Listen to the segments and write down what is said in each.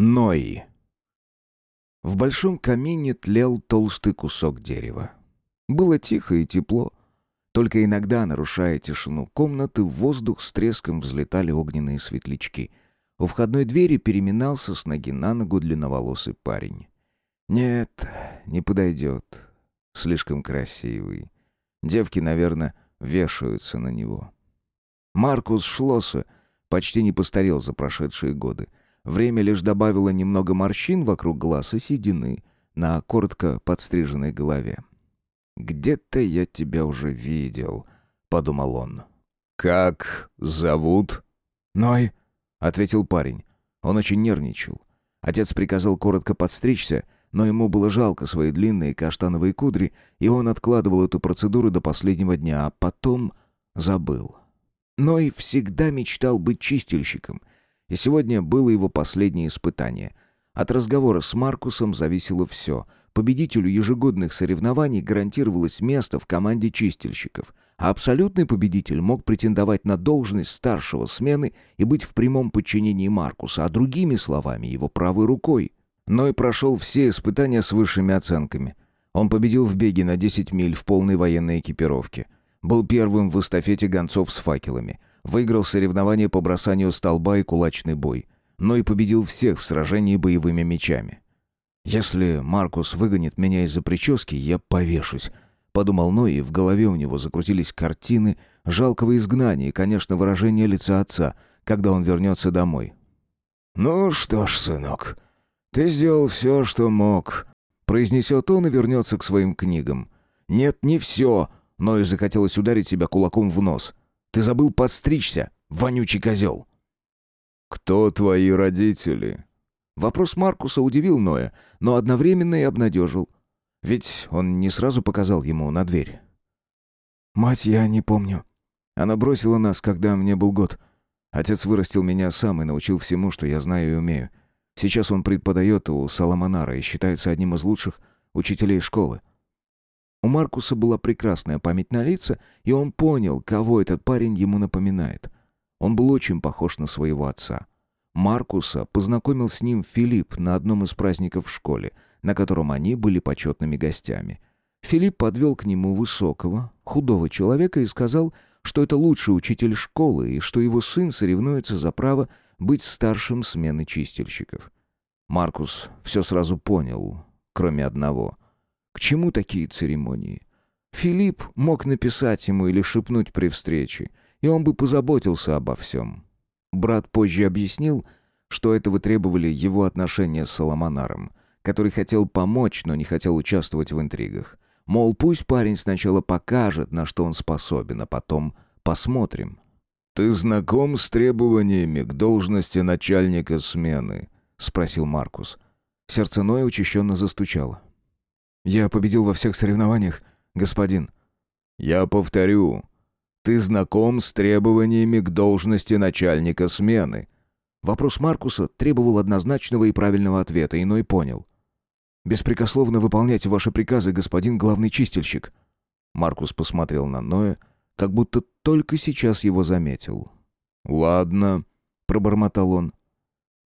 Ной. В большом камине тлел толстый кусок дерева. Было тихо и тепло. Только иногда, нарушая тишину комнаты, в воздух с треском взлетали огненные светлячки. У входной двери переминался с ноги на ногу длинноволосый парень. «Нет, не подойдет. Слишком красивый. Девки, наверное, вешаются на него». Маркус Шлосса почти не постарел за прошедшие годы. Время лишь добавило немного морщин вокруг глаз и седины на коротко подстриженной голове. «Где-то я тебя уже видел», — подумал он. «Как зовут?» «Ной», — ответил парень. Он очень нервничал. Отец приказал коротко подстричься, но ему было жалко свои длинные каштановые кудри, и он откладывал эту процедуру до последнего дня, а потом забыл. Ной всегда мечтал быть чистильщиком, и сегодня было его последнее испытание. От разговора с Маркусом зависело все. Победителю ежегодных соревнований гарантировалось место в команде чистильщиков, а абсолютный победитель мог претендовать на должность старшего смены и быть в прямом подчинении Маркуса, а другими словами, его правой рукой. Ной прошел все испытания с высшими оценками. Он победил в беге на 10 миль в полной военной экипировке. Был первым в эстафете гонцов с факелами. Выиграл соревнования по бросанию столба и кулачный бой. Но и победил всех в сражении боевыми мечами. «Если Маркус выгонит меня из-за прически, я повешусь», — подумал Ной, и в голове у него закрутились картины жалкого изгнания и, конечно, выражение лица отца, когда он вернется домой. «Ну что ж, сынок, ты сделал все, что мог», — произнесет он и вернется к своим книгам. «Нет, не все», — Ной захотелось ударить себя кулаком в нос. Ты забыл подстричься, вонючий козел!» «Кто твои родители?» Вопрос Маркуса удивил Ноя, но одновременно и обнадежил. Ведь он не сразу показал ему на дверь. «Мать я не помню. Она бросила нас, когда мне был год. Отец вырастил меня сам и научил всему, что я знаю и умею. Сейчас он преподает у Саламанара и считается одним из лучших учителей школы. У Маркуса была прекрасная память на лица, и он понял, кого этот парень ему напоминает. Он был очень похож на своего отца. Маркуса познакомил с ним Филипп на одном из праздников в школе, на котором они были почетными гостями. Филипп подвел к нему высокого, худого человека и сказал, что это лучший учитель школы и что его сын соревнуется за право быть старшим смены чистильщиков. Маркус все сразу понял, кроме одного — к чему такие церемонии? Филипп мог написать ему или шепнуть при встрече, и он бы позаботился обо всем. Брат позже объяснил, что этого требовали его отношения с Соломонаром, который хотел помочь, но не хотел участвовать в интригах. Мол, пусть парень сначала покажет, на что он способен, а потом посмотрим. «Ты знаком с требованиями к должности начальника смены?» — спросил Маркус. Сердце Ноя учащенно застучало. Я победил во всех соревнованиях, господин. Я повторю. Ты знаком с требованиями к должности начальника смены. Вопрос Маркуса требовал однозначного и правильного ответа, иной понял. «Беспрекословно выполняйте ваши приказы, господин главный чистильщик». Маркус посмотрел на Ноя, как будто только сейчас его заметил. «Ладно», — пробормотал он.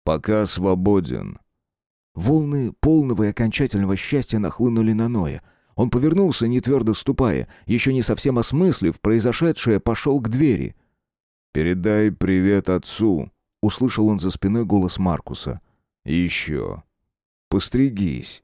«Пока свободен. Волны полного и окончательного счастья нахлынули на Ноя. Он повернулся, не твердо ступая, еще не совсем осмыслив произошедшее, пошел к двери. «Передай привет отцу», — услышал он за спиной голос Маркуса. «И еще. Постригись».